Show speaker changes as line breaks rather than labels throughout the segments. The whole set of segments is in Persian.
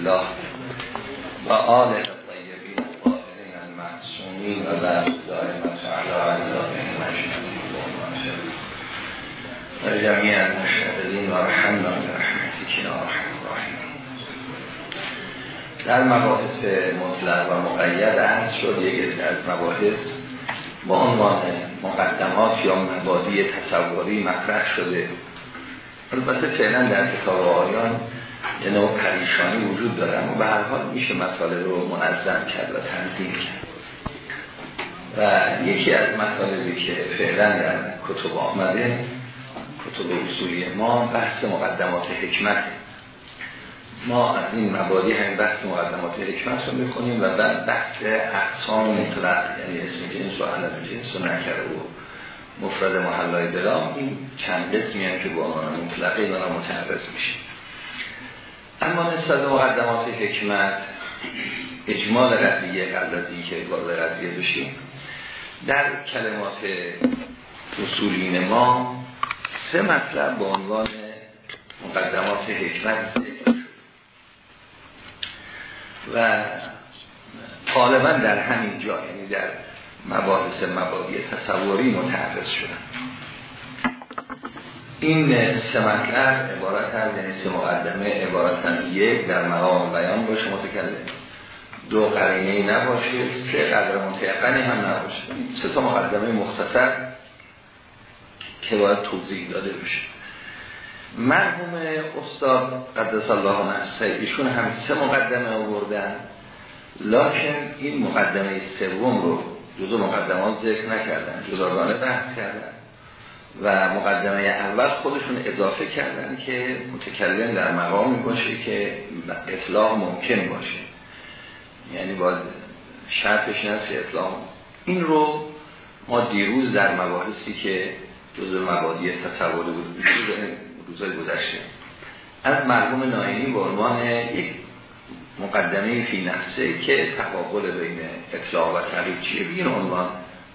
الله و آل طیبین الطاهرین المعصومین و بعد دائمت علی و جميع المشهدین و رحمنا برحمتك یا رحم در مباحث مطلق و مقید عرض شد یک از مباحث با عنوان مقدمات یا مبادی تصوری مطرح شده. البته فعلا در کتاب آیان یه نوع پریشانی وجود داره اما به هر حال میشه مسائل رو منظم کرد و تنظیم کرد. و یکی از مطالبی که فعلا در کتب آمده کتب اصولی ما بحث مقدمات حکمت. ما از این مبادی همین بحث مقدمات حکمت رو می‌کنیم و بعد بحث اقسام مطلق یعنی اسم جنس و علم جنس رو نکره و مفرد محلای بلام این چند قسمی که با عنوان مطلقه اینا متعرض میشه. اما نسبت مقدمات حکمت اجمال قضیه قبل از اینکه وارد قضیه بشیم در کلمات اصولین ما سه مطلب به عنوان مقدمات حکمت و غالبا در همین جا یعنی در مباحث مبادی تصوری متعرض شدن. این سه مطلب عبارت از یعنی سه مقدمه عبارت یک در مقام بیان باشه متکلم. دو قرینه نباشه سه قدر متعقنی هم نباشه. سه تا مقدمه مختصر که باید توضیح داده بشه. مرحوم استاد قدس الله نفسه ایشون هم سه مقدمه آوردن لکن این مقدمه سوم رو جزو مقدمات ذکر نکردن جداگانه بحث کردن. و مقدمه اول خودشون اضافه کردن که متکلم در مقامی باشه که اطلاق ممکن باشه. یعنی باید شرطش نست اطلاق این رو ما دیروز در مباحثی که جزو مبادی تصور بود روزای گذشته. از مرحوم ناینی به عنوان یک مقدمه فی نفسه که تقابل بین اطلاع و تغییر چیه؟ بین عنوان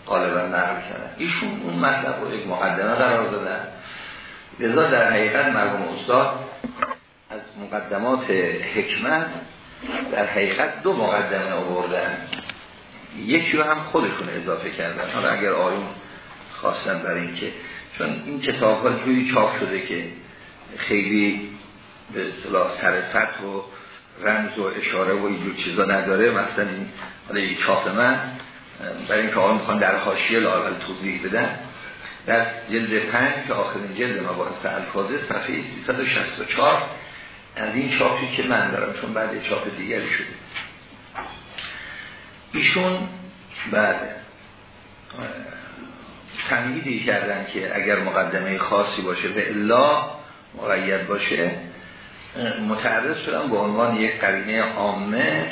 غالبا نقل کردن. ایشون اون مطلب رو یک مقدمه قرار دادن. لذا در حقیقت مرحوم استاد از مقدمات حکمت در حقیقت دو مقدمه آوردن. یکی رو هم خودشون اضافه کردن. حالا اگر آیون خواستن برای اینکه چون این کتاب ها جوری چاپ شده که خیلی به اصطلاح سر سطح و رمز و اشاره و اینجور چیزا نداره. مثلا این حالا چاپ من. برای اینکه آقا می‌خوان در حاشیه لاقل توضیح بدن در جلد پنج که آخرین جلد مباحث الفاظه صفحه 364 از این چاپی که من دارم چون بعد چاپ دیگری شده. ایشون بعد تنهیدی کردن که اگر مقدمه خاصی باشه به الا مقید باشه متعرض شدن به عنوان یک قرینه عامه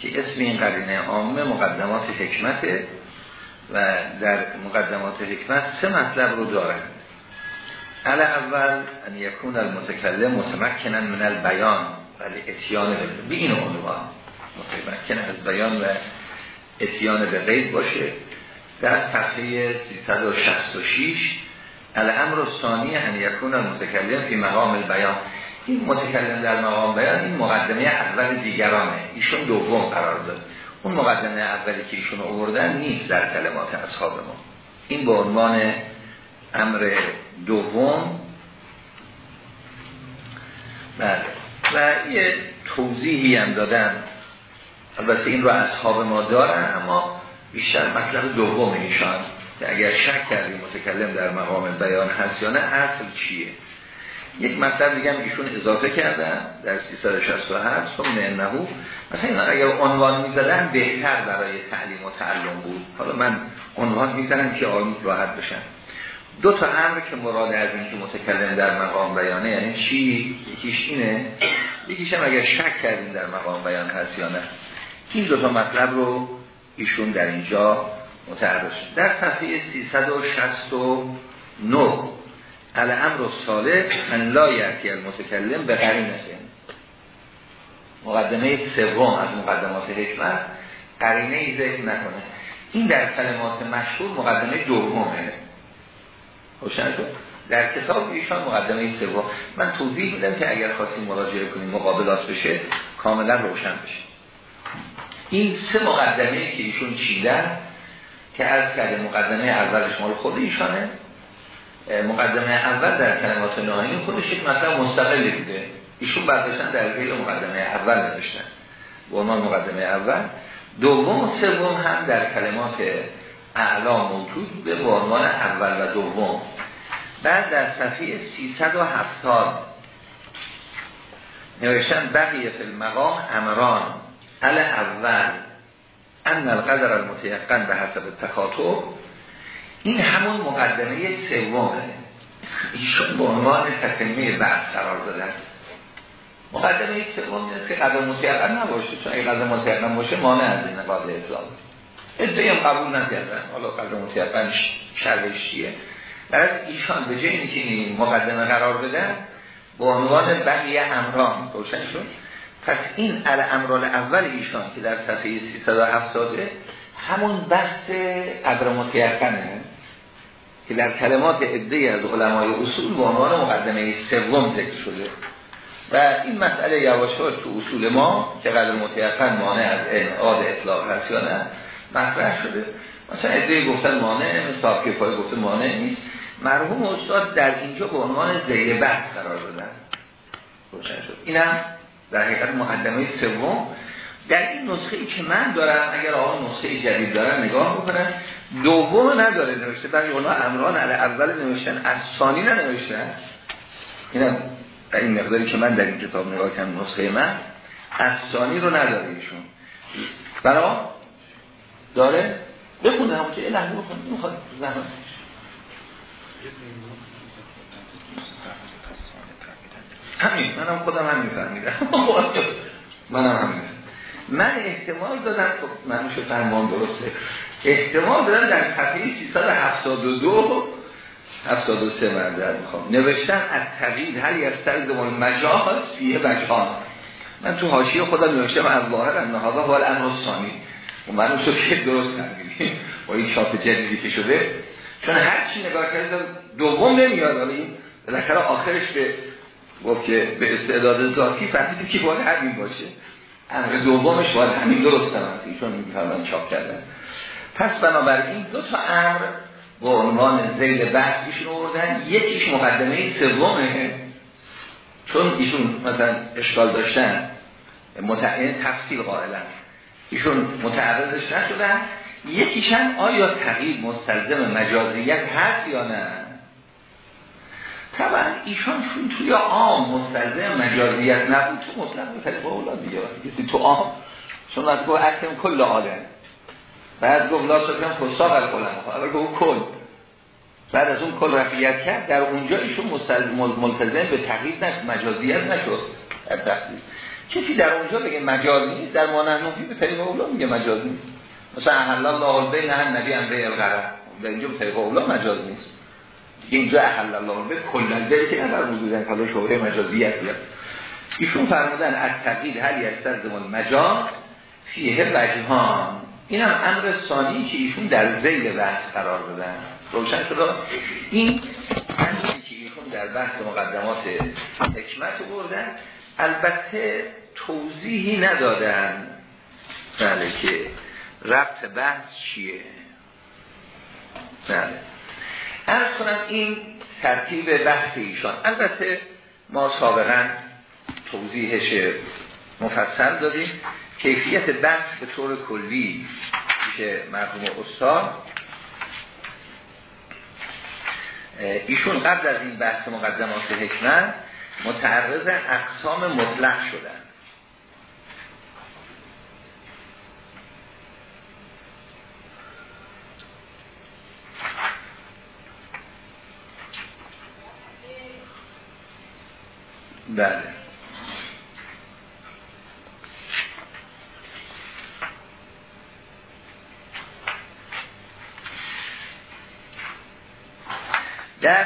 که اسم این قرینه عامه مقدمات حکمته و در مقدمات حکمت سه مطلب رو دارن. علا اول ان یکون المتکلم متمکنن من البیان ولی اتیان به این عنوان متمکن از بیان و اتیان به غیب باشه. در صفحه 366 الامر ثانی ان یکون المتکلم فی مقام البیان. این متکلم در مقام بیان؟ این مقدمه اول دیگرانه. ایشون دوم قرار داد. اون مقدمه اولی که ایشون آوردن نیست در کلمات اصحاب ما. این به عنوان امر دوم. بله. و یه توضیحی هم دادن البته این رو اصحاب ما دارن اما بیشتر مطلب دوم ایشان. که اگر شک کردیم متکلم در مقام بیان هست یا نه اصل چیه؟ یک مطلب دیگه ایشون اضافه کردن در 367 ثم انهو مثلا اینا اگر عنوان می‌زدن بهتر برای تعلیم و تعلم بود. حالا من عنوان می‌زنم که آیون راحت بشن. دو تا امر که مراد از این که متکلم در مقام بیانه یعنی چی؟ یکیش اینه. یکیش هم اگر شک کردیم در مقام بیان هست یا نه. این دو تا مطلب رو ایشون در اینجا متعرض در صفحه 369 الامر صالح ان لا یعتی المتکلم به قرین مقدمه سوم از مقدمات حکمت قرینه ای ذکر نکنه. این در کلمات مشهور مقدمه دومه. شد؟ در کتاب ایشان مقدمه سوم. من توضیح میدم که اگر خواستیم مراجعه کنیم مقابلات بشه کاملا روشن بشه. این سه مقدمه که ایشون چیدن که از کرده مقدمه اولش مال خود ایشانه مقدمه اول در کلمات نهایی خودش یک مثلا مستقلی بوده. ایشون برداشتن در غیر مقدمه اول نداشتن به عنوان مقدمه اول. دوم و سوم هم در کلمات اعلا موجود به عنوان اول و دوم. بعد در صفحه 370 نوشتن بقیه فی المقام امران ال اول ان القدر المتیقن به حسب تخاطب این همون مقدمه سومه. ایشون به عنوان تکمیه بحث قرار دادن. مقدمه سوم نیست که قدر متیقن نباشه. چون اگه قدر متیقن باشه مانع از این قاضی اطلاق. ادعای هم قبول نکردن. حالا قدر متیقن شرش چیه؟ در ایشان به جای اینکه این مقدمه قرار بدن به عنوان بقیه امران روشن شد. پس این امران اول ایشان که در صفحه 370 همون بحث قدر متیقنه که در کلمات عده از علمای اصول به عنوان مقدمه سوم ذکر شده. و این مسئله یواشاش تو اصول ما که قدر متیقن مانع از انعاد اطلاق هست یا نه مطرح شده. مثلا عده گفتن مانع مثل پای گفته مانع نیست. مرحوم استاد در اینجا به عنوان زیر بحث قرار دادن. روشن شد. اینم در حقیقت مقدمه سوم. در این نسخه ای که من دارم اگر آقا نسخه جدید دارم نگاه بکنم دوم نداره نوشته برای اونا امران علی اول نوشتن از ثانی ننوشتن. اینم در این مقداری که من در این کتاب نگاه کنم نسخه من از ثانی رو نداره ایشون. برای داره؟ بخونه همون که الهی بخونه می‌خواد زمان همین منم خودم همین فهمیدم منم همین من احتمال دادم خب شو فرمان درسته. احتمال دادم در صفحه 372 73 من در می‌خوام. نوشتن از تقیید هر یک سر زمان مجاز فیه بجان من تو حاشیه خودم نوشتم از ظاهر انهادا حال ثانی و من شو که درست کردیم با این چاپ جدیدی که شده. چون هر چی نگاه کردم دوم نمیاد. حالا این بالاخره آخرش به گفت که به استعداد ذاتی فهمیدی که باید همین باشه. امر دومش باید همین درست هم هست ایشون میفرمان چاپ کردن. پس بنابراین دو تا امر با عنوان زیل بحث ایشون آوردن. یکیش مقدمه سومه چون ایشون مثلا اشکال داشتن. متعین تفصیل قائلن. ایشون متعرضش نشدن. یکیشن آیا تغییر مستلزم مجازیت هست یا نه؟ طبعا ایشان چون توی عام مستلزم مجازیت نبود. تو مطلق می‌تونی با اولاد دیگه کسی تو عام چون از گفت اکم کل آدم بعد گفت لا سکن فساق القلم اول گفت کل بعد از اون کل رفیت کرد. در اونجا ایشون ملتزم به تغییر نشد مجازیت نشد. در تحصیل کسی در اونجا بگه مجاز نیست در مانحنوفی به طریق اولا میگه مجاز نیست. مثلا احل الله بین هم نبی هم به الغرب در اینجا به طریق اولا مجاز نیست. اینجا احل الله به کلن داری که نبر وجودن حالا شعوره مجازیت بیاد ایشون فرمودن از تقیید هر یستر زمان مجاز فیه وجهان. این هم امر ثانی که ایشون در زیل بحث قرار دادن. روشن شده این امری که ایشون در بحث مقدمات حکمت بردن البته توضیحی ندادن. بله که ربط بحث چیه؟ بله. ارز کنم این ترتیب بحث ایشان. البته ما سابقا توضیحش مفصل دادیم. کیفیت بحث به طور کلی که مرحوم استاد. ایشون قبل از این بحث مقدمات حکمت متعرض اقسام مطلق شدن. بله. در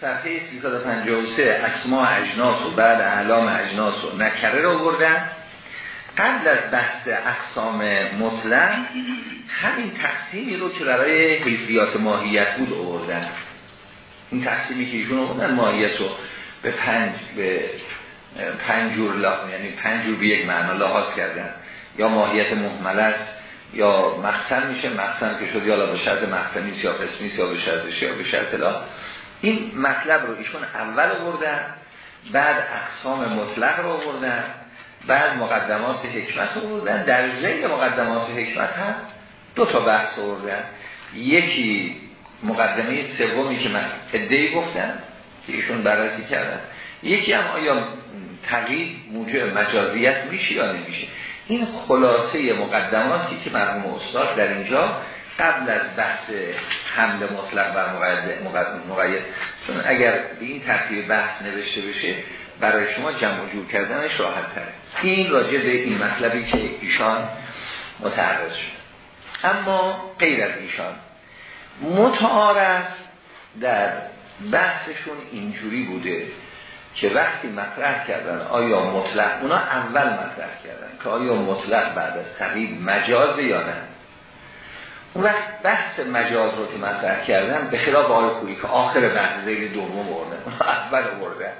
صفحه 353 اسماء اجناس و بعد اعلام اجناس و نکره رو بردن قبل از بحث اقسام مطلق همین تقسیمی رو که برای حیثیات ماهیت بود آوردن. این تقسیمی که ایشون آوردن ماهیت رو به پنج به پنجور لا یعنی پنجور به یک معنا لحاظ کردن. یا ماهیت محمل است یا مقسم میشه مقسم که شد یا به شرط مقسمی یا قسمی یا به شرط یا به شرط لا. این مطلب رو ایشون اول بردن بعد اقسام مطلق رو بردن بعد مقدمات حکمت رو بردن در زیر مقدمات حکمت هم دو تا بحث بردن یکی مقدمه سومی که من ادهی گفتن که ایشون بررسی کردن. یکی هم آیا تغییر موجب مجازیت میشه یا نمیشه؟ این خلاصه مقدماتی که مرحوم استاد در اینجا قبل از بحث حمل مطلق بر مقید چون اگر به این ترتیب بحث نوشته بشه برای شما جمع جور کردنش راحت تره. این راجع به این مطلبی که ایشان متعرض شد. اما غیر از ایشان متعارف در بحثشون اینجوری بوده که وقتی مطرح کردن آیا مطلق اونا اول مطرح کردن که آیا مطلق بعد از تقیید مجاز یا نه. اون وقت بحث مجاز رو که مطرح کردن به خلاف آقای خویی که آخر بحث زیر دوم برده اول برده.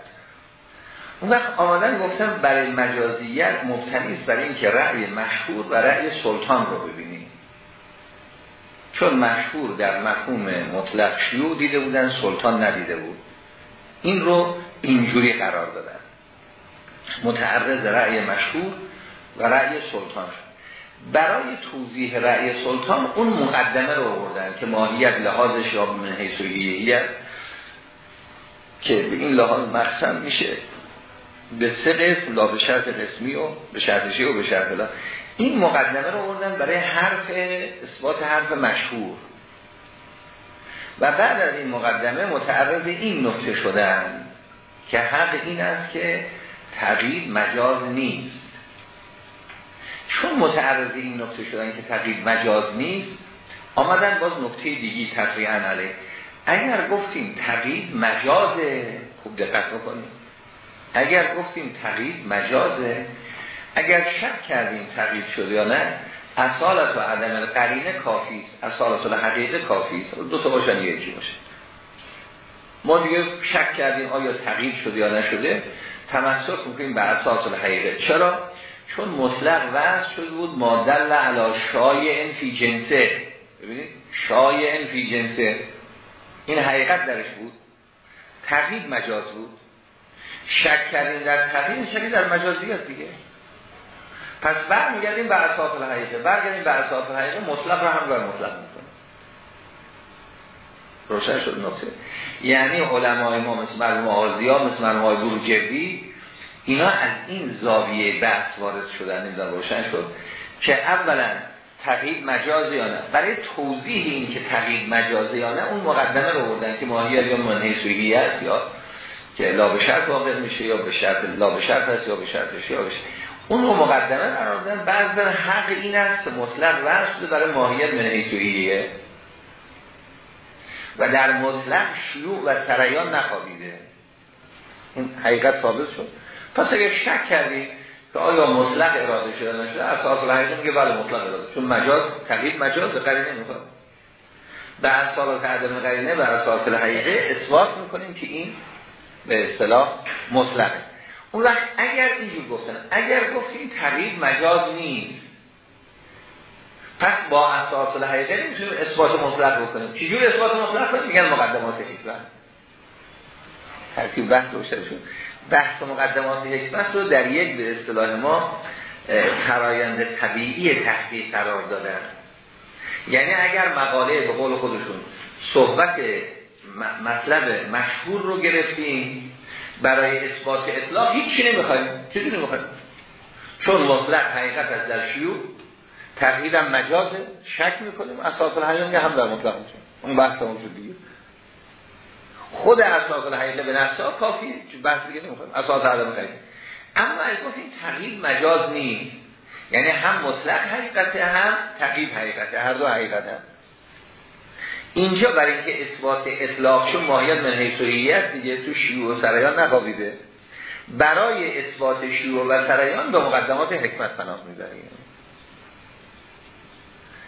اون وقت آمدن گفتن برای مجازیت مبتنی است برای اینکه رأی مشهور و رأی سلطان رو ببینیم. چون مشهور در مفهوم مطلق شیوع دیده بودن سلطان ندیده بود. این رو اینجوری قرار دادن. متعرض رأی مشهور و رأی سلطان شد. برای توضیح رأی سلطان اون مقدمه رو آوردن که ماهیت لحاظش یا من حیث که به این لحاظ مقسم میشه. به سه قسم لا به شرط قسمی و به شرط و به شرط لا. این مقدمه رو آوردن برای حرف اثبات حرف مشهور. و بعد از این مقدمه متعرض این نکته شدن که حق این است که تغییر مجاز نیست. چون متعرض این نکته شدن که تغییر مجاز نیست آمدن باز نکته دیگی تفریعا علیه. اگر گفتیم تغییر مجازه خوب دقت بکنیم. اگر گفتیم تغییر مجازه اگر شک کردیم تغییر شده یا نه اصالت و عدم قرینه کافی اصالت و حقیقه کافی دو تا باشن یکی باشه. ما دیگه شک کردیم آیا تغییر شده یا نشده. تمسک می‌کنیم به اساس الحقیقه. چرا؟ چون مطلق وضع شده بود مادل علا شایع فی جنسه. ببینید؟ شایع فی جنسه. این حقیقت درش بود. تغییر مجاز بود. شک کردیم در تغییر شکی در مجازی هست دیگه. پس برمیگردیم به اساس الحقیقه. برگردیم به اساس الحقیقه مطلق رو هم بر مطلق می‌کنیم. روشن شد نکته. یعنی علمای ما مثل مرحوم آزیا مثل مرحوم آقای بروجردی اینا از این زاویه بحث وارد شدن این روشن شد که اولا تقیید مجازی یا نه. برای توضیح این که تقیید مجازی یا اون مقدمه رو بردن که ماهی یا منهی سویی است یا که لا به شرط واقع میشه یا به شرط لا به شرط هست یا به شرطش یا بشه اون رو مقدمه قرار دادن. بعضا حق این است مطلق ورد برای ماهیت منهی سوییه و در مطلق شیوع و سریان نخوابیده. این حقیقت ثابت شد. پس اگر شک کردی که آیا مطلق اراده شده نشده اساس الحقیقه میگه بله مطلق اراده. چون مجاز تقیید مجاز قرینه می‌کنه به اساس تعدم قرینه به اساس الحقیقه اثبات می‌کنیم که این به اصطلاح مطلقه. اون وقت اگر اینجور گفتن اگر گفتیم تقیید مجاز نیست. پس با اساس الحقیقه نمی‌تونیم اثبات مطلق بکنیم. چجور اثبات مطلق کنیم؟ میگن مقدمات حکمت ترکیب بحث روشن بحث مقدمات حکمت رو در یک به اصطلاح ما فرایند طبیعی تحقیق قرار دادن. یعنی اگر مقاله به قول خودشون صحبت مطلب مشهور رو گرفتیم برای اثبات اطلاق هیچی نمی‌خوایم. چیزی نمی‌خوایم. چون مطلق حقیقت از در شیوع تقییدم مجازه شک می‌کنیم اساس الحقیقه هم در مطلق میشه. اون بحث موجود دیگه. خود اساس الحقیقه به نفسها کافی بحث دیگه نمی‌خوایم. اساس عدم خیلی اما از گفتیم تقیید مجاز نیست. یعنی هم مطلق حقیقته هم تقیید حقیقته هر دو حقیقت هم. اینجا برای اینکه اثبات اطلاق چون ماهیت من حیثویت دیگه تو شیوع و سرایان نقابیده برای اثبات شیوع و سرایان به مقدمات حکمت پناه می‌بریم.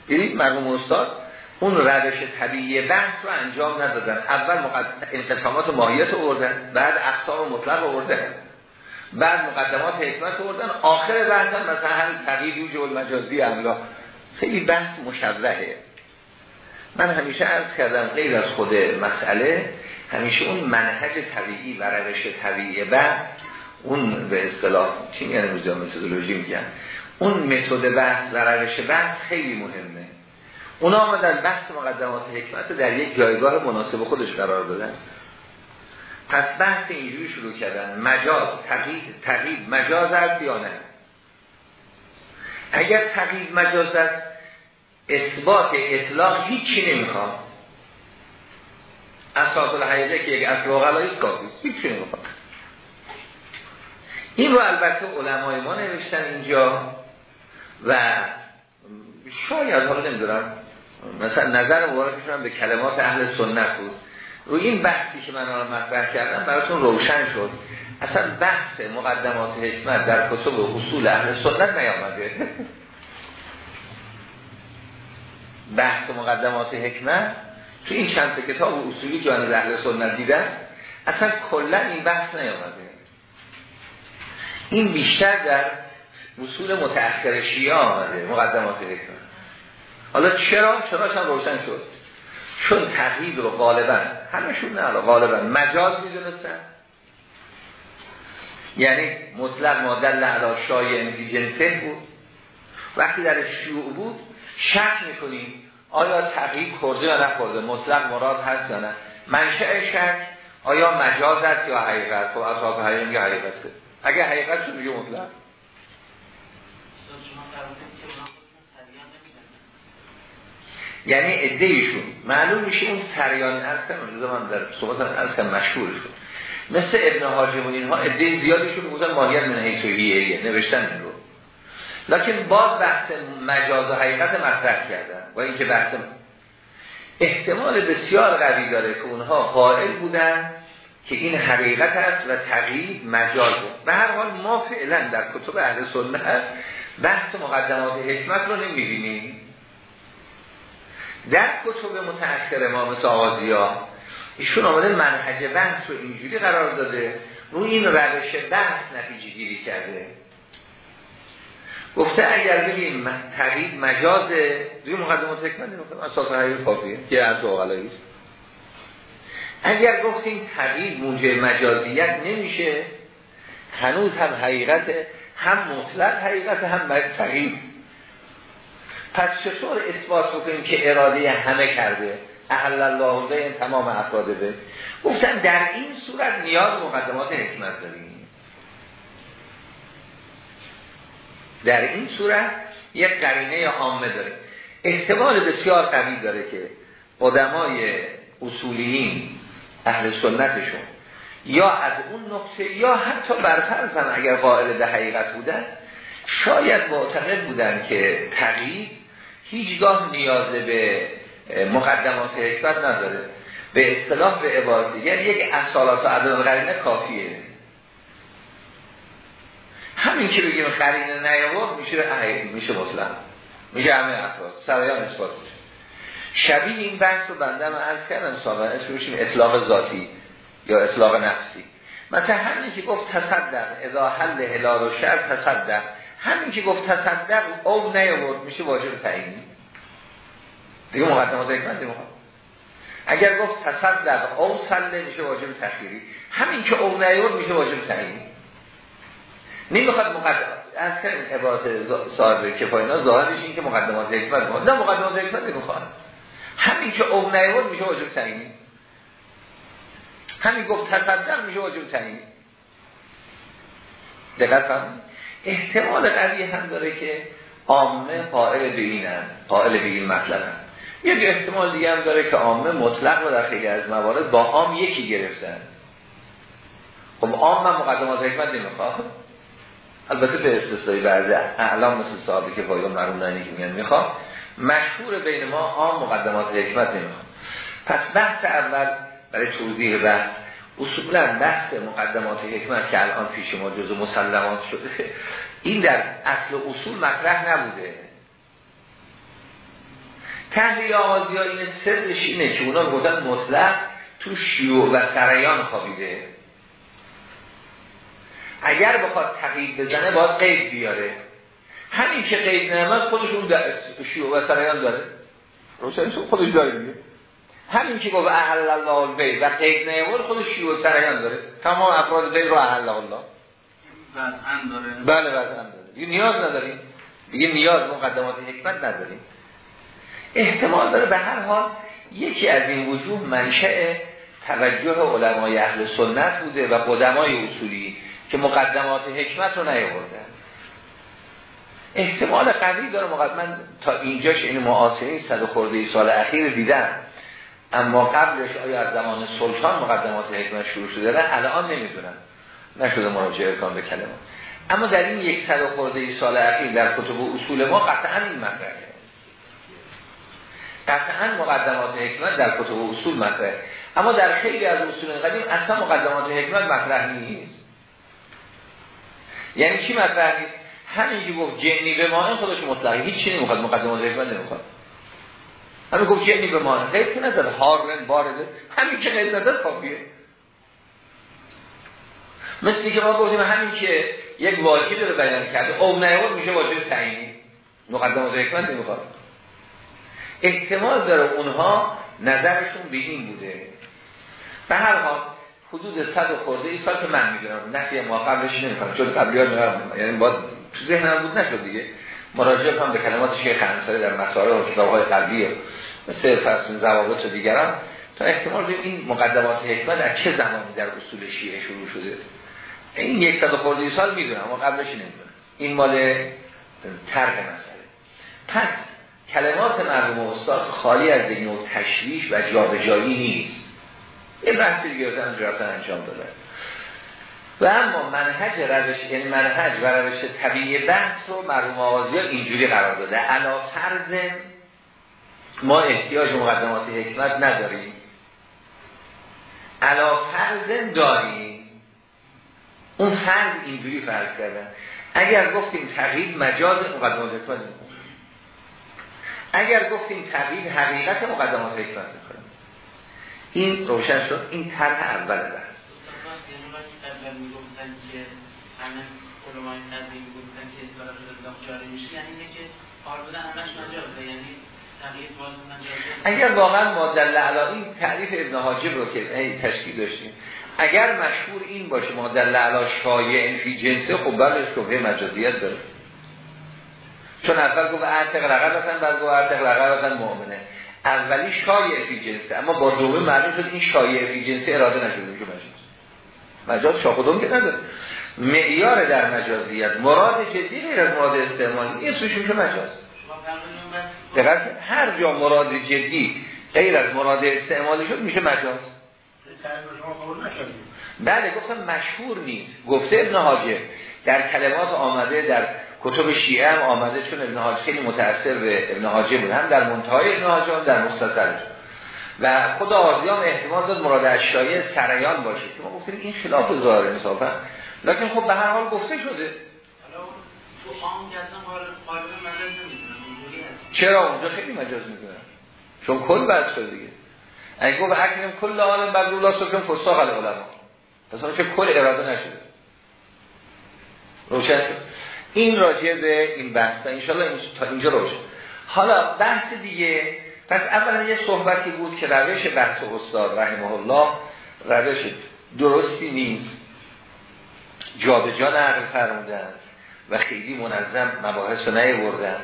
دیدید مرحوم استاد؟ اون روش طبیعی بحث رو انجام ندادن. اول انقسامات ماهیت آوردن بعد اقسام مطلق آوردن. بعد مقدمات حکمت بردن آخر بحث هم مثلا همین تغییر جو المجازی املا خیلی بحث مشبهه من همیشه عرض کردم غیر از خود مسئله همیشه اون منهج طبیعی و روش طبیعی بعد اون به اصطلاح چی میگن روزی متدولوژی میگن. اون متد بحث و روش بحث خیلی مهمه. اونا آمدن بحث مقدمات حکمت در یک جایگاه مناسب خودش قرار دادن. پس بحث اینجوری شروع کردن. مجاز تقیید تقیید مجاز است یا نه؟ اگر تقیید مجاز است اثبات اطلاق هیچی نمی‌خواد. اساس الحیزه که یک اصل غلایی کافی هیچی نمی‌خواد. این رو البته علمای ما نوشتن اینجا و شاید حالا نمی‌دونم. مثلا نظر مبارکشون به کلمات اهل سنت بود. روی این بحثی که من الان مطرح کردم براتون روشن شد. اصلا بحث مقدمات حکمت در کتب اصول اهل سنت نیامده. بحث مقدمات حکمت تو این چند کتاب اصولی جانب اهل سنت دیدن اصلا کلا این بحث نیامده این بیشتر در اصول متأخر شیعه آمده مقدمات حکمت. حالا چرا؟ چرا هم روشن شد. چون تقیید رو غالبا همشون نه غالبا مجاز می‌دونستن. یعنی مطلق مادر لعلا شای انفی جنسه بود. وقتی در شیوع بود شک می‌کنیم آیا تقیید خورده یا نخورده مطلق مراد هست یا نه؟ منشأ شک آیا مجاز است یا حقیقت؟ خب اصحاب حقیقت یا حقیقته اگه حقیقت شد میگه مطلق. یعنی ادهیشون معلوم میشه اون سریان از من در صحبت از کم مشهور شد. مثل ابن حاجم و اینها اده زیادیشون بودن ماهیت من حیثویه نوشتن این رو لکن باز بحث مجاز و حقیقت مطرح کردن و اینکه بحث احتمال بسیار قوی داره که اونها قائل بودن که این حقیقت است و تغییر مجازه. به هر حال ما فعلا در کتب اهل سنت بحث مقدمات حکمت رو نمی‌بینیم. در کتب متأخر ما مثل آغازی ها ایشون آمده منهج بحث رو اینجوری قرار داده روی این روش بحث نتیجه گیری کرده. گفته اگر بگیم تغییر مجازه روی مقدمات حکمت نمی‌کنم. اساس حقیق کافیه. که از اوغلایی اگر گفتیم تغییر موجه مجازیت نمیشه هنوز هم حقیقت هم مطلق حقیقت هم تغییر. پس چطور اثبات بکنیم که اراده همه کرده؟ اهل الله به تمام افراد به. گفتن در این صورت نیاز مقدمات حکمت داریم. در این صورت یک قرینه عامه داره. احتمال بسیار قوی داره که قدمای اصولیین اهل سنتشون یا از اون نقطه یا حتی برفرض هم اگر قائل به حقیقت بودن شاید معتقد بودن که تغییر هیچگاه نیاز به مقدمات حکمت نداره. به اصطلاح به عبارت دیگر یک اصالات و عدد قرینه کافیه. همین که بگیم قرینه نیاورد میشه میشه مطلق. میشه همه افراد. سرایان اثبات میشه. شبیه این بحث رو بنده من عرض کردم سابقا اسمشیم اطلاق ذاتی یا اطلاق نفسی. مثلا همین که گفت تصدق اذا حل هلال و شر تصدق. همین که گفت تصدق او نیاورد میشه واجب تعیینی دیگه مقدمات حکمت اگر گفت تصدق او سله میشه واجب تخیری همین که او نیاورد میشه واجب تعیینی نمی‌خواد مقدمات از کنیم عبارت صاحب کفاینا ظاهرش این که مقدمات حکمت نه مقدمات حکمت نمی‌خواد. همین که او نیاورد میشه واجب تعیینی همین گفت تصدق میشه واجب تعیینی دقت فرمایید. احتمال قوی هم داره که عامه قائل به اینن قائل به این مطلبن یک احتمال دیگه هم داره که عامه مطلق رو در خیلی از موارد با عام یکی گرفتن. خب عام من مقدمات حکمت نمی‌خواد. البته به استثنایی بعضی اعلام مثل صحابه که پایان مرون نانی که میگن می‌خواد مشهور بین ما عام مقدمات حکمت نمی‌خواد پس بحث اول برای توضیح بحث اصولا بحث مقدمات حکمت که الان پیش ما جزو مسلمات شده این در اصل اصول مطرح نبوده. تحلیل آغازی ها این سرش اینه که اونا گفتن مطلق تو شیوع و سریان خوابیده. اگر بخواد تقیید بزنه باید قید بیاره. همین که قید نعمت خودش اون شیوع و سریان داره. روشن خودش داره میگه همین که گفت احل الله البیت. و قید نعمت خودش شیوع و سریان داره. تمام افراد بیت رو احل الله.
داره.
بله وضعن داره. دیگه نیاز نداریم. دیگه نیاز مقدمات حکمت نداریم. احتمال داره به هر حال یکی از این وجوه منشأ توجه علمای اهل سنت بوده و قدمای اصولی که مقدمات حکمت رو نیاوردن. احتمال قوی داره من تا اینجاش این معاصرین صد خورده سال اخیر دیدم. اما قبلش آیا از زمان سلطان مقدمات حکمت شروع شده؟ نه الان نمی‌دونم. نشده مراجعه کن به کلمه اما در این یک صد خورده سال اخیر در کتب اصول ما قطعا این مطرحه. قطعا مقدمات حکمت در کتب اصول مطرحه. اما در خیلی از اصول قدیم اصلا مقدمات حکمت مطرح نیست. یعنی چی مطرح نیست؟ همین که گفت جنی به مانه خودش مطلقه. هیچ چی نمی‌خواد مقدمات حکمت نمی‌خواد. همین گفت جنی به مانه غیر که نزد هارن بارده. همین که غیر نزد کافیه مثلی که ما گفتیم همین که یک واجب رو بیان کرده. او نیاد میشه واجب تعیینی مقدمات حکمت نمی‌خواد. احتمال داره اونها نظرشون به این بوده. به هر حال حدود صد و خورده ای سال که من می‌دونم. نفی ما قبلش نمی‌کنم چون قبلی ها یعنی با تو ذهنم بود نشد دیگه. مراجعه کنم به کلمات شیخ انصاری در مسائل و کتاب های قبلی مثل فرسون زوابط و دیگران. تا احتمال این مقدمات حکمت در چه زمانی در اصول شیعه شروع شده؟ این یک صد خورده سال می‌دونم اما قبلش نمی‌دونم. این مال طرح مسئله. پس کلمات مرحوم استاد خالی از یک نوع تشویش و جابجایی نیست. این بحثی دیگه جراتن انجام داده و اما منهج روش یعنی منهج و روش طبیعی بحث رو مرحوم آوازی اینجوری قرار داده. علا فرض ما احتیاج مقدمات حکمت نداریم. علا فرض داریم. اون فرض اینجوری فرض کردن. اگر گفتیم تغییر مجاز مقدمات حکمت اگر گفتیم تغییر حقیقت مقدمات حکمت می‌کنیم این روشن شد این طرح اول بحث اگر واقعا ما در این تعریف ابن حاجب رو که تشکیل داشتیم اگر مشهور این باشه ما در لعلا شایع فی جنسه خب بلش شبه مجازیت داره. چون اول گفت اعتق رقبتن بعد گفت اعتق رقبتن مؤمنه. اولی شایع فی جنسه اما با دومه معلوم شد این شایع فی جنسه اراده نشده میشه مجاز مجاز شاخدون که نداره. معیار در مجازیت مراد جدی غیر از مراد استعمالی این سوش میشه مجاز. دقیق هر جا مراد جدی غیر از مراد استعمالی شد میشه مجاز. بله گفتم مشهور نیست. گفته ابن حاجه در کلمات آمده در کتب شیعه هم آمده چون ابن حاجه خیلی متأثر به ابن حاجه بود. هم در منتهای ابن حاجه هم در مختصرش و خود آزیام احتمال داد مراد اشایه سریان باشه که ما گفتیم این خلاف ظاهر انصافا. لیکن خب به هر حال گفته شده. چرا؟ اونجا خیلی مجاز می‌کنن. چون کل بحث شده دیگه. اگه گفت حکیم کل عالم بعد الله سکن فستاق العلماء. پس چه کل اراده نشده. روشن این راجع به این بحث انشالله تا اینجا روشن حالا بحث دیگه پس اولا یه صحبتی بود که روش بحث استاد رحمه الله روش درستی نیست. جا به جا نقل فرمودن و خیلی منظم مباحث رو نیوردن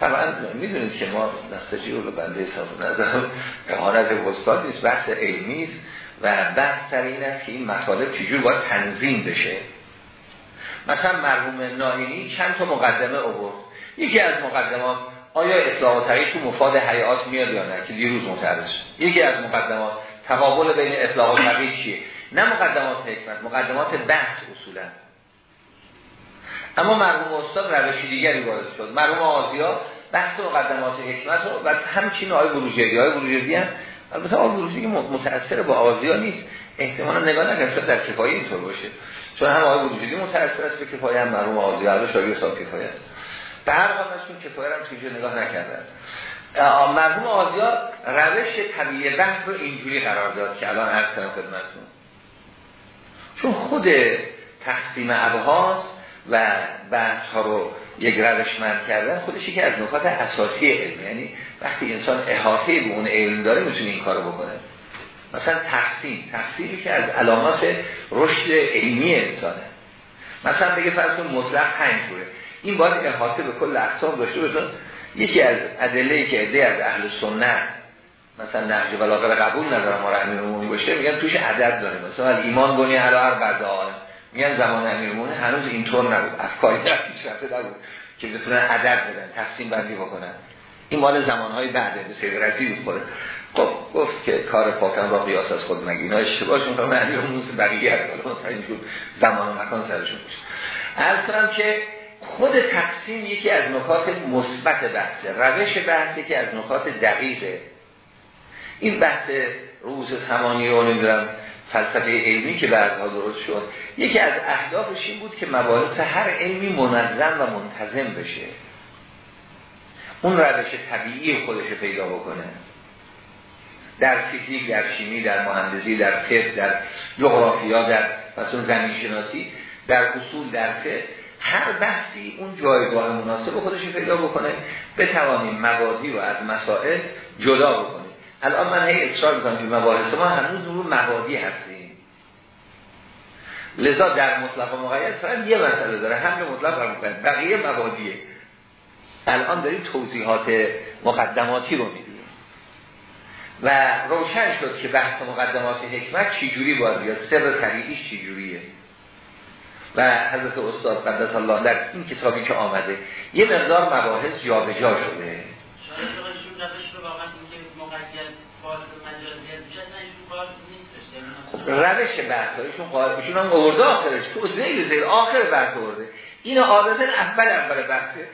طبعا می‌دونید که ما نستجی رو بنده حساب نظر احانت استاد نیست بحث علمی و بحث سر این است که این مطالب چجور باید تنظیم بشه. مثلا مرحوم ناینی چند تا مقدمه آورد. یکی از مقدمات آیا اطلاع و تو مفاد حیات میاد یا نه که دیروز متعرض یکی از مقدمات تقابل بین اطلاع و چیه؟ نه مقدمات حکمت مقدمات بحث اصولا. اما مرحوم استاد روش دیگری وارد شد. مرحوم آزیا بحث مقدمات حکمت رو و همچین آقای بروجردی های بروجردی هم البته آقای بروجردی متأثر با آزیا نیست. احتمالا نگاه نگرد در کفایه اینطور باشه. چون هم آقای بروجردی متأثر است به کفایه هم مرحوم آزیا علا شاگرد صاحب کفایه است. به هر حال نشون کفایه هم چیزی نگاه نکردن مرحوم آزیا روش طبیعی بحث رو اینجوری قرار داد که الان عرض کنم خدمتتون. چون خود تقسیم ابهاس و بحث ها رو یک روشمند کردن خودش که از نکات اساسی علم. یعنی وقتی انسان احاطه به اون علم داره می‌تونه این کارو بکنه. مثلا تقسیم تقسیمی که از علامات رشد علمی انسانه. مثلا بگه فرض مطلق پنج جوره این باید احاطه به کل اقسام داشته باشه. یکی از ادله که عده از اهل سنت مثلا نهج بلاغه قبول ندارم ما امیر عمومی باشه میگن توش عدد داره مثلا ایمان بنی علی اربع میگن زمان امیر هنوز اینطور نبود. افکاری در پیشرفته نبود که بتونن عدد بدن تقسیم بندی بکنن. این مال زمانهای بعده به سید رسی بخوره خب گفت که کار پاکم را قیاس از خود مگی اینا اشتباهشون کنم امیر موسی بقیه مثلا اینجور زمان و مکان سرشون باشه که خود تقسیم یکی از نکات مثبت بحثه روش بحثی که از نکات دقیقه این بحث روز سمانی و نمی‌دونم فلسفه علمی که بعدها درست شد یکی از اهدافش این بود که مباحث هر علمی منظم و منتظم بشه. اون روش طبیعی خودش پیدا بکنه. در فیزیک در شیمی در مهندسی در طب در جغرافیا در مثلا زمین شناسی در اصول در فقه هر بحثی اون جایگاه مناسب خودش پیدا بکنه بتوانیم مبادی رو از مسائل جدا بکنیم. الان من هی اصرار می‌کنم که مباحث ما هنوز رو مبادی هستیم. لذا در مطلق و مقید فقط یه مسئله داره. حمل مطلق مقید بقیه مبادیه. الان داریم توضیحات مقدماتی رو میدیم و روشن شد که بحث مقدمات حکمت چی جوری باید بیاد سر طریقیش چی جوریه و حضرت استاد قدس الله در این کتابی که آمده یه مقدار مباحث جابجا شده. خب روش بحث هایشون قائلشون هم آورده آخرش. تو زیر آخر بحث آورده. این عادتا اول اول بحثه.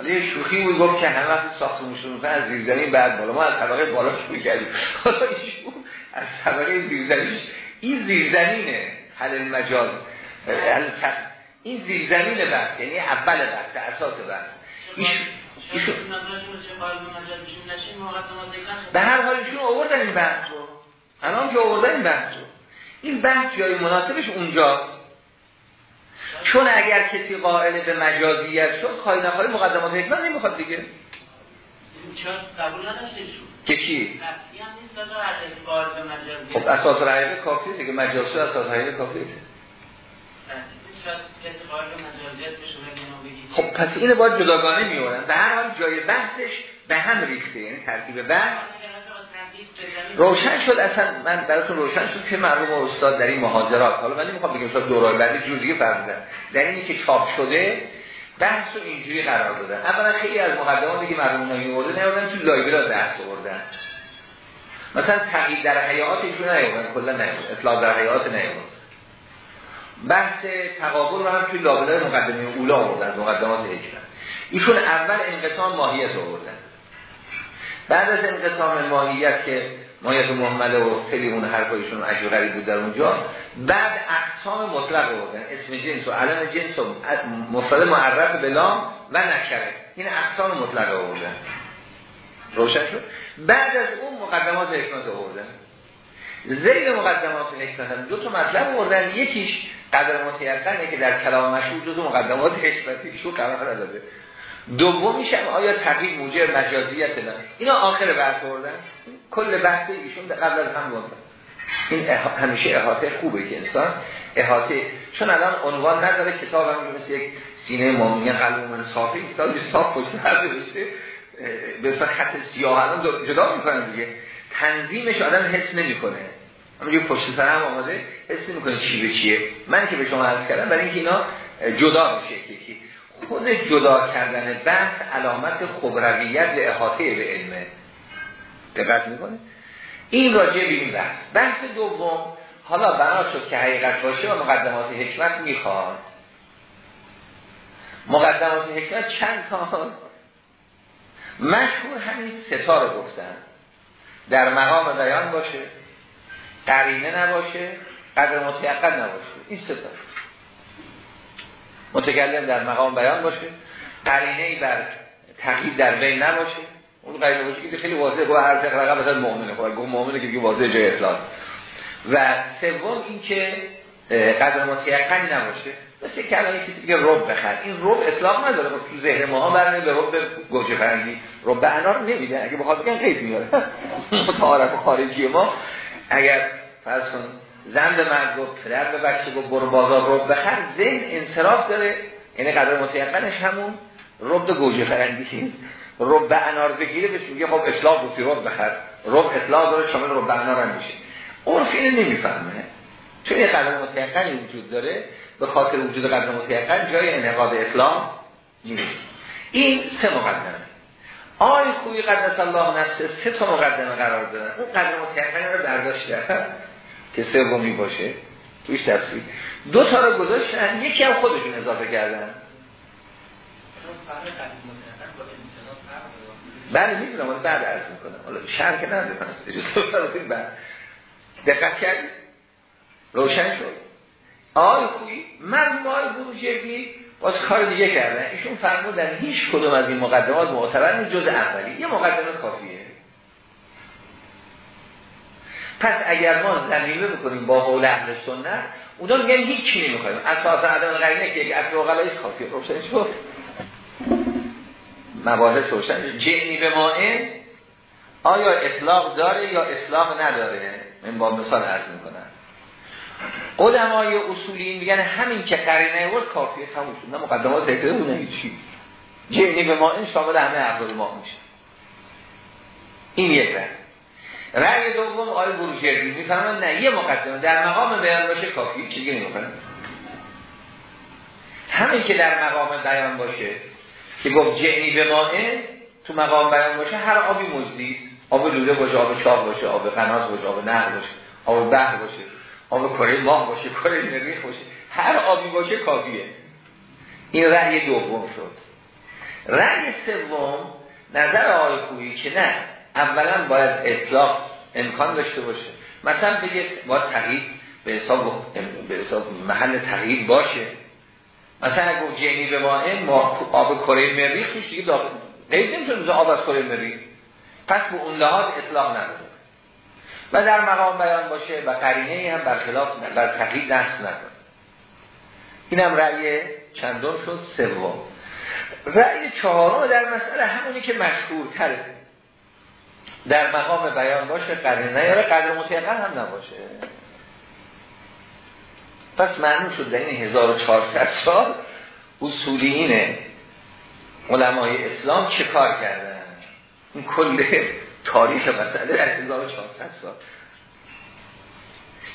حالا یه شوخی بود گفت که همه وقت ساختمونشون از زیرزمین بعد بالا. ما از طبقه بالا شروع کردیم. حالا از طبقه زیرزمینش این زیرزمینه حل مجال این زیرزمین بحث یعنی اول بحث اساس بحث. به هر حال ایشون آوردن این بحث رو. الان که آوردن این بحث رو. این بحث جای مناسبش اونجاست. چون اگر کسی قائل به مجازیت شد نخواهی مقدمات حکمت نمی‌خواد دیگه. قبول که چی؟ خب اساس رعیه کافیه دیگه مجازی اساس رعیه کافیه. خب پس اینو باید جداگانه میورن به هر حال جای بحثش به هم ریخته یعنی ترتیب بحث. روشن شد اصلا من براتون روشن شد که مرحوم استاد در این محاضرات حالا من نمی‌خوام بگم شاید دورای بعدی جور دیگه فرمودن در اینی که چاپ شده بحث رو اینجوری قرار دادن. اولا خیلی از مقدماتی که مرحوم نمی آورده نیوردن تو لایبرا بحث آوردن. مثلا تغییر در حیات ایشون نیوردن کلا نیوردن. اطلاع در حیات نیوردن. بحث تقابل رو هم توی لابلای مقدمه اولا آوردن مقدمات حکمت. ایشون اول انقسام ماهیت آوردن. بعد از انقسام ماهیت که ماهیت محمله و خیلی اون حرفایشون عجب بود در اونجا بعد اقسام مطلق آوردن اسم جنس و علم جنس و مفرد معرف بلام و نکره. این اقسام مطلق آوردن روشن شد؟ بعد از اون مقدمات حکمت آوردن زیر مقدمات حکمت هم دو تا مطلب آوردن یکیش قدر متیقنه که در کلام مشهور جزو مقدمات حکمتی شو قرار داده دوم میشم آیا تغییر موجب مجازیت نه؟ اینا آخر بحث آوردن. کل بحث ایشون قبل از هم بودن این همیشه احاطه خوبه که انسان احاطه چون الان عنوان نداره کتاب هم مثل یک سینه مومنی قلب من صافی کتاب صاف پشت هر بشه به خط سیاه الان جدا می‌کنن دیگه. تنظیمش آدم حس نمی‌کنه. یه پشت سر هم آمده حس نمی‌کنه چی به چیه. من که به شما عرض کردم برای اینکه اینا جدا میشه یکی خود جدا کردن بحث علامت خبرویت و احاطه به علمه دقت می‌کنه این راجع به این بحث. بحث دوم حالا بنا شد که حقیقت باشه و مقدمات حکمت می‌خواد. مقدمات حکمت چند تا؟ مشهور همین ستا رو گفتن. در مقام بیان باشه قرینه نباشه قدر متیقن نباشه. این ستا متکلم در مقام بیان باشه. قرینه ای بر تقیید در بین نباشه. اون قرینه باشه که خیلی واضحه. با هر رقم مثلا مؤمنه خب گفت. مؤمنه که واضحه جای اطلاق و سوم این که قدر متیقنی نباشه. مثل که الان کسی دیگه رب بخر. این رب اطلاق نداره. خب تو ذهن ماها برنه به رب گوجه فرنگی رب انار نمیده. اگه بخواد بگن قید میاره. متعارف خارجی ما. اگر فرض کن زن به مرد و پدر به بچه گفت برو بازار رب بخر. ذهن انصراف داره. یعنی قدر متیقنش همون. رب گوجه فرنگی. رب انار بگیره بهش میگه خب اطلاق گفتی رب بخر. رب اطلاق داره شامل رب انار هم میشه. عرف اینو نمی‌فهمه. چون یه قدر متیقنی وجود داره به خاطر وجود قدر متیقن جای انعقاد اسلام نیست. این سه مقدمه. آی خوی قدرت الله نفسه سه تا مقدمه قرار دارن اون قدر متیقن رو برداشت که سومی باشه توش تفسیر. دو تا رو گذاشتن یکی هم خودشون اضافه کردن. بله می‌دونم بعد عرض می‌کنم. حالا شرک اجازه بعد دقت کردید روشن شد. آقای خویی من مای بروجردی باز کار دیگه کردن ایشون فرمودن هیچ کدوم از این مقدمات معتبر نیست جز اولی. یه مقدمه کافیه. پس اگر ما زمینه بکنیم با قول اهل سنت اونا میگن هیچ چی نمی‌خوایم. اساس عدم قرینه که یک اصل اقلایی کافیه. روشن شد مباحث روشن جنی به مائن آیا اطلاق داره یا اطلاق نداره؟ من با مثال عرض می‌کنم. قدمای اصولی میگن همین که قرینه بود کافیه تموم شد. نه مقدمات ذکره بود چی جنی به ما این شامل همه افراد ما میشه. این یک رأی رأی دوم آقای بروجردی می‌فهمن نه یه مقدمه. در مقام بیان باشه کافی چیزی نمی‌کنه. همین که در مقام بیان باشه که گفت جنی به ماه تو مقام بیان باشه هر آبی مزدید آب لوله باشه آب چاق باشه آب قناز باشه آب نهر باشه آب بحر باشه آب کره ماه باشه کره مریخ باشه هر آبی باشه کافیه. این رأی دوم شد. رأی سوم نظر آقای خویی که نه. اولا باید اطلاق امکان داشته باشه. مثلا بگه باید تغییر به حساب به حساب محل تغییر باشه. مثلا گفت جنی به ما آب کره مریخ توش دیگه داخل قید نمی‌تونه آب از کره مریخ پس به اون لحاظ اطلاق نداره. و در مقام بیان باشه و قرینه هم برخلاف بر تقلید نفس نکنه این هم رأی چندم شد؟ سوم. رأی چهارم در مسئله همونی که مشهور تره در مقام بیان باشه قرینه یا قدر متعقل هم نباشه. پس معلوم شد در این 1400 سال اصولیین علمای اسلام چه کار کردن؟ این کل تاریخ مسئله در 1400 سال.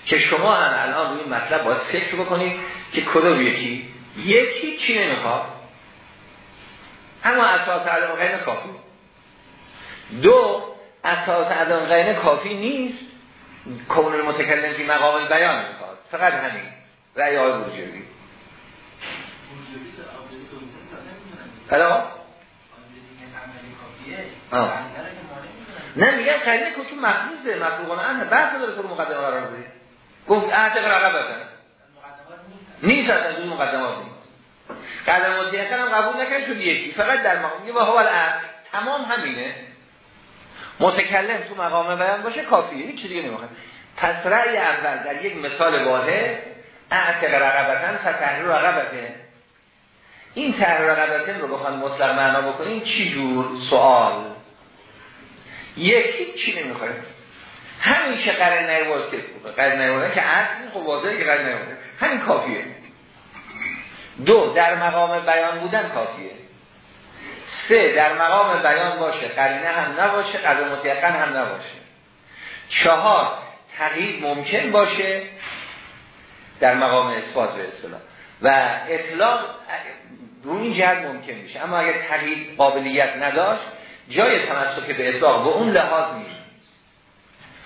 که شما هم الان روی مطلب باید فکر بکنید که کدوم یکی؟ یکی چی نمی‌خواد؟ اما اساس غین کافی. دو اساس عدم غین کافی نیست. کون المتکلم که مقام بیان می‌خواد. فقط همین. رأی آقای بروجردی نه میگم قرینه که چون مخلوصه. مخلوقانه انه بحث داره تو مقدمه قرار بده. گفت اعتق رقب بزن نیست از این مقدمات نیست. قدمات یکن هم قبول نکرد شد یکی. فقط در مقام. و هو تمام همینه. متکلم تو مقام بیان باشه کافیه هیچ دیگه نمی‌خواد. پس رأی اول در یک مثال واحد اعتق رقبتن فتحریر رقبته. این تحریر رقبتن رو بخوان مطلق معنا بکنیم چی جور سوال؟ یکی چی نمی‌خوایم همین که قرن نیواز که قرن نیواز که اصل خب واضحه که قرن نیواز همین کافیه. دو در مقام بیان بودن کافیه. سه در مقام بیان باشه قرینه هم نباشه قدر متیقن هم نباشه. چهار تغییر ممکن باشه در مقام اثبات به اصطلاح. و اطلاق رو این جهت ممکن میشه. اما اگر تغییر قابلیت نداشت جای تمسک به اطلاق به اون لحاظ نیست.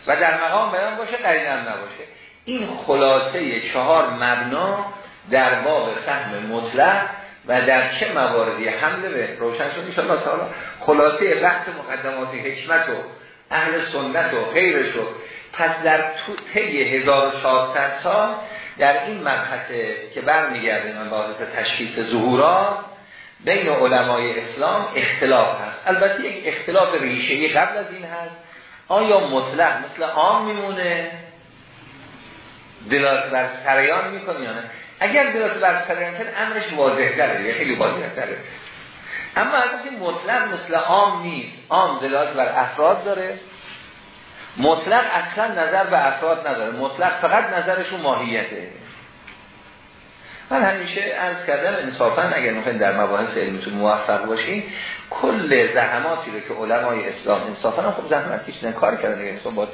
و در مقام بیان باشه قرینه هم نباشه. این خلاصه چهار مبنا در باب فهم مطلق و در چه مواردی؟ حمله به روشن شد انشاءالله تعالی. خلاصه وقت مقدمات حکمت و اهل سنت و غیرش پس در طی 1400 سال در این مبحث که برمیگرده من باعث تشخیص ظهورات بین علمای اسلام اختلاف هست. البته یک اختلاف ریشه‌ای قبل از این هست. آیا مطلق مثل عام میمونه؟ دلالت بر سریان می‌کنه یا نه؟ اگر دلالت بر سریان کنه امرش واضح داره خیلی واضح داره اما از این مطلق مثل عام نیست عام دلالت بر افراد داره. مطلق اصلا نظر به افراد نداره. مطلق فقط نظرشون ماهیته. من همیشه از کردم انصافا اگر می‌خواین در مباحث علمیتون موفق باشین کل زحماتی رو که علمای اسلام انصافا خب زحمت کشیدن کار کردن دیگه انسان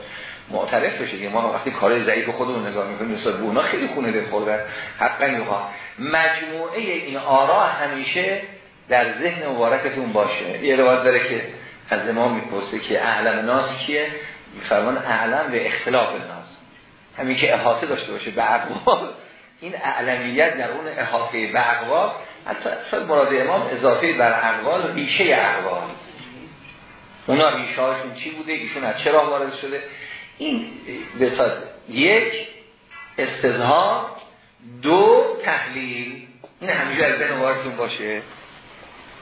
معترف بشه که ما وقتی کار ضعیف خودمون نگاه می‌کنیم مثلا اونا خیلی خونه دل خوردن حقا می‌خوام مجموعه این آرا همیشه در ذهن مبارکتون باشه. یه روایت داره که از امام می‌پرسه که اعلم ناس کیه؟ میفرمان اعلم به اختلاف ناس. همین که احاطه داشته باشه به این اعلمیت در اون احاطه به اقوال حتی شاید مراد امام اضافه بر اقوال ریشه اقوال. اونا ریشه چی بوده؟ ایشون از چرا وارد شده؟ این بساط یک استظهار. دو تحلیل. این همیشه از ذهن باشه.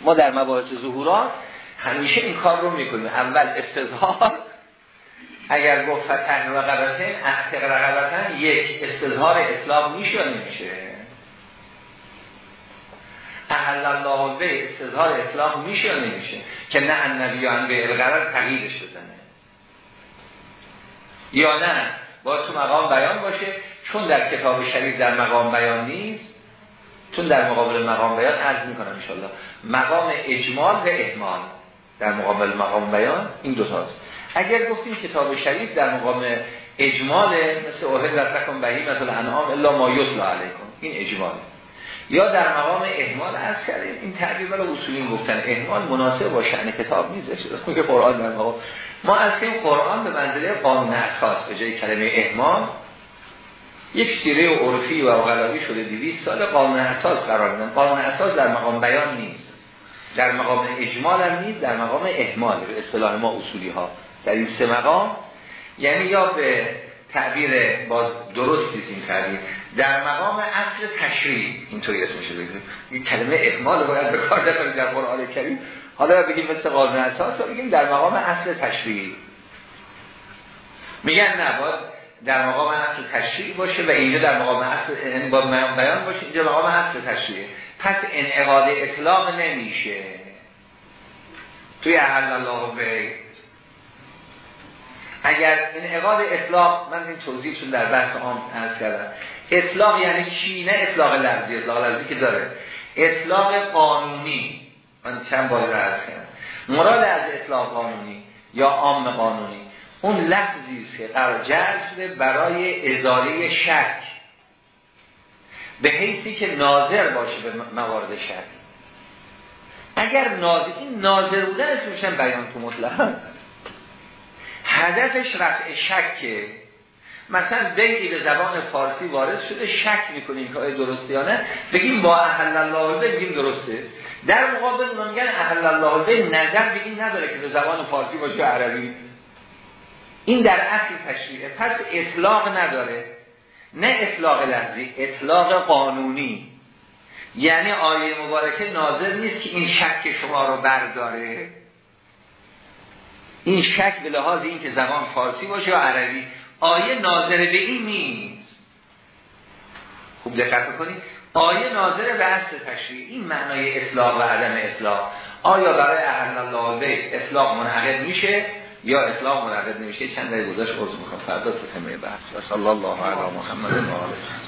ما در مباحث ظهورات همیشه این کار رو می‌کنیم. اول استظهار. اگر گفت فتح رقبتن احتق رقبتن یک استظهار اسلام میشه یا نمیشه؟ احل الله به استظهار اسلام میشه یا نمیشه؟ که نه النبیان به القرار تقییدش بزنه یا نه. با تو مقام بیان باشه. چون در کتاب شریف در مقام بیان نیست چون در مقابل مقام بیان عرض می‌کنم انشالله مقام اجمال و احمال در مقابل مقام بیان این دو تاست. اگر گفتیم کتاب شریف در مقام اجمال مثل اوهد در تکن بهی مثل انعام الا ما یطلع علیکم. این اجماله. یا در مقام احمال از کردیم. این تعبیر برای اصولین گفتن. احمال مناسب با شأن کتاب نیست. که قرآن در مقام. ما از که قرآن به منزله قانون اساس به جای کلمه احمال یک سیره عرفی و غلاوی شده. 200 سال قانون اساس قرار میدن قانون اساس در مقام بیان نیست. در مقام اجمال هم نیست. در مقام احمال. به اصطلاح ما اصولی ها در این سه مقام. یعنی یا به تعبیر باز درست این تعبیر. در مقام اصل تشریع اینطوری اسمش بگیم. این کلمه احمال باید به کار در قرآن کریم. حالا بگیم مثل قانون اساس بگیم در مقام اصل تشریع میگن نه باید در مقام اصل تشریع باشه و اینجا در مقام اصل یعنی با بیان باشه اینجا مقام اصل تشریع پس انعقاد اطلاق نمیشه. توی احل الله به اگر انعقاد اطلاق من این توضیح چون در بحث عام عرض کردم. اطلاق یعنی چی؟ نه اطلاق لفظی اطلاق لفظی که داره. اطلاق قانونی. من چند بار رو عرض کردم. مراد از اطلاق قانونی یا عام قانونی اون لفظی که قرار شده برای ازاله شک. به حیثی که ناظر باشه به موارد شک. اگر ناظر این ناظر بودن اسمشن بیان تو مطلق. هدفش رفع شکه مثلا بیعی به زبان فارسی وارد شده شک می‌کنیم که آیا درسته یا نه. بگیم با احل الله بگیم درسته. در مقابل میگن احل الله نظر بگیم نداره که به زبان فارسی باشه عربی. این در اصل تشریعه. پس اطلاق نداره. نه اطلاق لحظی اطلاق قانونی. یعنی آیه مبارکه ناظر نیست که این شک شما رو برداره. این شک به لحاظ این که زبان فارسی باشه یا عربی. آیه ناظر به این نیست. خوب دقت کنید آیه ناظر به اصل تشریع این معنای اطلاق و عدم اطلاق. آیا برای اهل الله اطلاق منعقد میشه یا اطلاق منعقد نمیشه؟ چند دقیقه گذاشت عذر می‌خوام. فردا تو بحث. و صلی الله علی محمد و آله.